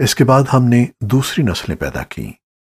इसके बाद हमने दूसरी नस्लें पैदा कीं।